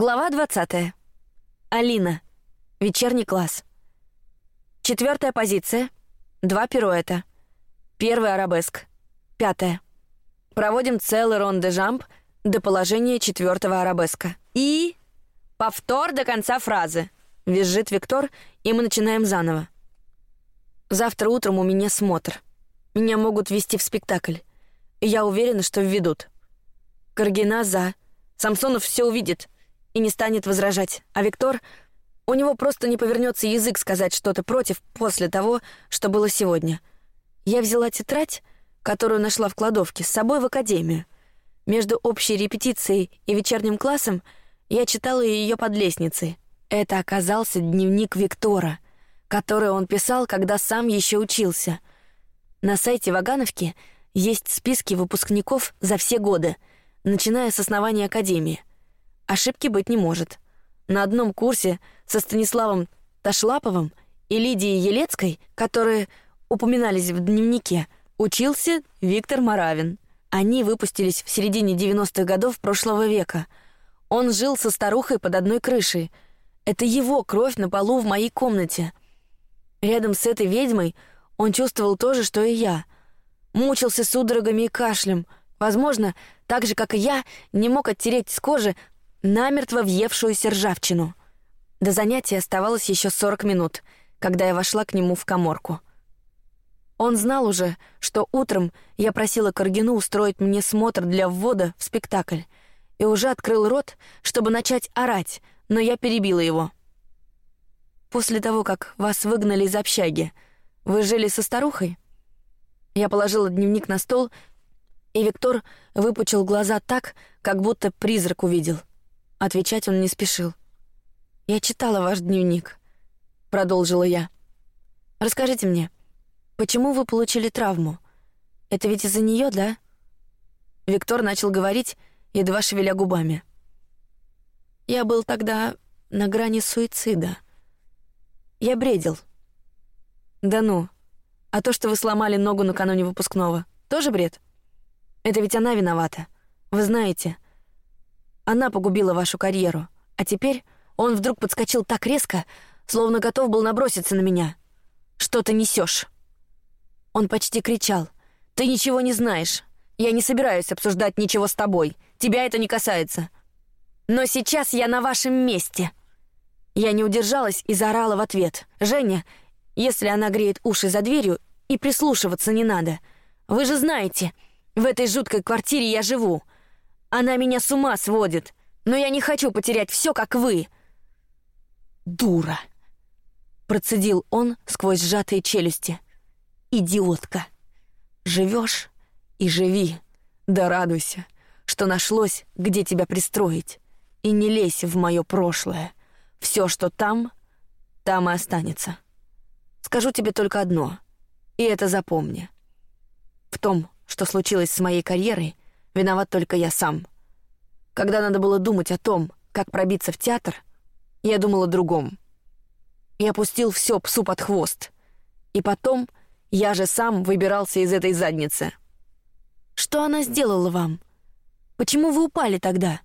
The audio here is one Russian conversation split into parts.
Глава 20. Алина. Вечерний класс. Четвертая позиция. Два пируэта. Первый арабеск. Пятая. Проводим целый рон-де-жамп до положения четвертого арабеска. И... Повтор до конца фразы. Визжит Виктор, и мы начинаем заново. Завтра утром у меня смотр. Меня могут вести в спектакль. И я уверена, что введут. Каргина за. Самсонов все увидит и не станет возражать, а Виктор, у него просто не повернется язык сказать что-то против после того, что было сегодня. Я взяла тетрадь, которую нашла в кладовке, с собой в академию. Между общей репетицией и вечерним классом я читала ее под лестницей. Это оказался дневник Виктора, который он писал, когда сам еще учился. На сайте Вагановки есть списки выпускников за все годы — начиная с основания академии. Ошибки быть не может. На одном курсе со Станиславом Ташлаповым и Лидией Елецкой, которые упоминались в дневнике, учился Виктор Маравин. Они выпустились в середине 90-х годов прошлого века. Он жил со старухой под одной крышей. Это его кровь на полу в моей комнате. Рядом с этой ведьмой он чувствовал то же, что и я. Мучился судорогами и кашлем. Возможно, так же, как и я, не мог оттереть с кожи намертво въевшуюся ржавчину. До занятия оставалось еще сорок минут, когда я вошла к нему в каморку. Он знал уже, что утром я просила Каргину устроить мне смотр для ввода в спектакль, и уже открыл рот, чтобы начать орать, но я перебила его. После того, как вас выгнали из общаги, вы жили со старухой? Я положила дневник на стол и Виктор выпучил глаза так, как будто призрак увидел. Отвечать он не спешил. Я читала ваш дневник, продолжила я. Расскажите мне, почему вы получили травму? Это ведь из-за нее, да? Виктор начал говорить, едва шевеля губами. Я был тогда на грани суицида. Я бредил. Да ну. А то, что вы сломали ногу накануне выпускного, тоже бред? Это ведь она виновата. Вы знаете, она погубила вашу карьеру. А теперь он вдруг подскочил так резко, словно готов был наброситься на меня. Что ты несешь? Он почти кричал: "Ты ничего не знаешь. Я не собираюсь обсуждать ничего с тобой. Тебя это не касается. Но сейчас я на вашем месте". Я не удержалась и заорала в ответ: "Женя, если она греет уши за дверью, и прислушиваться не надо. Вы же знаете, в этой жуткой квартире я живу. Она меня с ума сводит, но я не хочу потерять все, как вы. Дура, процедил он сквозь сжатые челюсти. Идиотка. Живешь и живи, да радуйся, что нашлось, где тебя пристроить, и не лезь в мое прошлое. Все, что там, там и останется. Скажу тебе только одно, и это запомни. В том, что случилось с моей карьерой, виноват только я сам. Когда надо было думать о том, как пробиться в театр, я думал о другом. Я опустил все псу под хвост. И потом я же сам выбирался из этой задницы. Что она сделала вам? Почему вы упали тогда?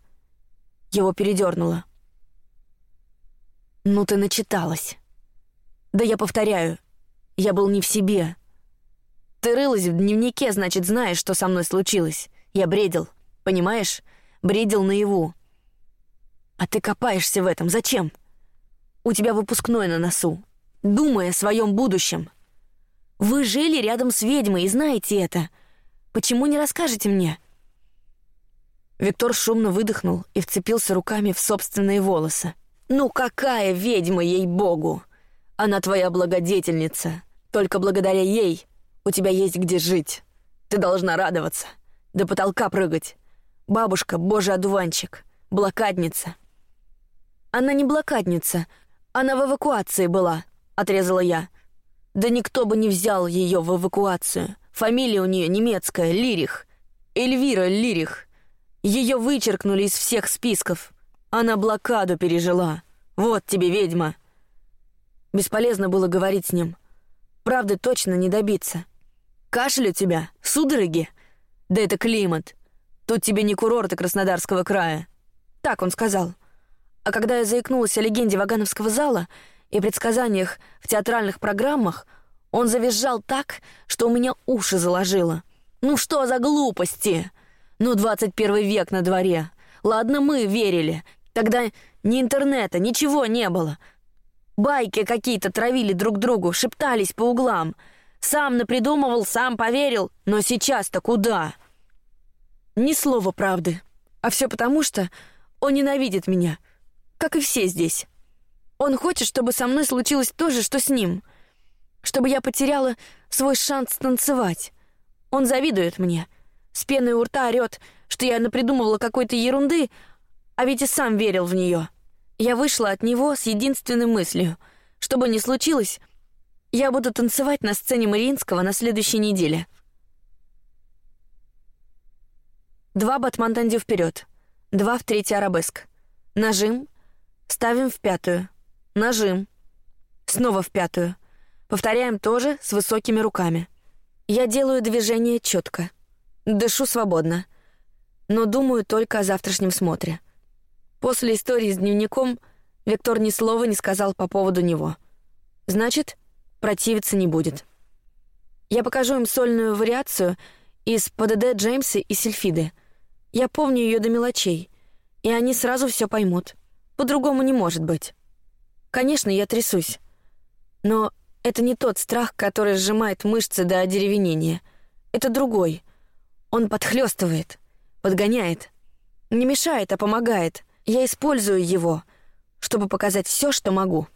Его передернуло. Ну ты начиталась. Да я повторяю, я был не в себе. Ты рылась в дневнике, значит, знаешь, что со мной случилось. Я бредил, понимаешь? Бредил наяву. А ты копаешься в этом. Зачем? У тебя выпускной на носу. Думай о своем будущем. Вы жили рядом с ведьмой и знаете это. Почему не расскажете мне? Виктор шумно выдохнул и вцепился руками в собственные волосы. Ну какая ведьма ей богу? Она твоя благодетельница. Только благодаря ей у тебя есть где жить. Ты должна радоваться. До потолка прыгать. Бабушка, божий одуванчик, блокадница. Она не блокадница, она в эвакуации была, отрезала я. Да никто бы не взял ее в эвакуацию. Фамилия у нее немецкая, Лирих, Эльвира Лирих. Ее вычеркнули из всех списков. Она блокаду пережила. Вот тебе ведьма. Бесполезно было говорить с ним. Правды точно не добиться. Кашель у тебя, судороги? Да это климат. Тут тебе не курорты Краснодарского края. Так он сказал. А когда я заикнулась о легенде Вагановского зала и предсказаниях в театральных программах, он завизжал так, что у меня уши заложило. «Ну что за глупости? Ну, 21 век на дворе. Ладно, мы верили. Тогда ни интернета, ничего не было. Байки какие-то травили друг другу, шептались по углам. Сам напридумывал, сам поверил. Но сейчас-то куда?» Ни слова правды. А все потому, что он ненавидит меня, как и все здесь. Он хочет, чтобы со мной случилось то же, что с ним. Чтобы я потеряла свой шанс танцевать. Он завидует мне. С пеной у рта орёт, что я напридумывала какой-то ерунды, а ведь и сам верил в нее. Я вышла от него с единственной мыслью: что бы ни случилось, я буду танцевать на сцене Мариинского на следующей неделе. Два батман-танди вперед, два в третий арабеск. Нажим, ставим в пятую. Нажим, снова в пятую. Повторяем тоже с высокими руками. Я делаю движение четко, дышу свободно, но думаю только о завтрашнем смотре. После истории с дневником Виктор ни слова не сказал по поводу него. Значит, противиться не будет. Я покажу им сольную вариацию из ПДД Джеймса и Сильфиды — я помню ее до мелочей, и они сразу все поймут. По-другому не может быть. Конечно, я трясусь, но это не тот страх, который сжимает мышцы до одеревенения. Это другой. Он подхлестывает, подгоняет, не мешает, а помогает. Я использую его, чтобы показать все, что могу.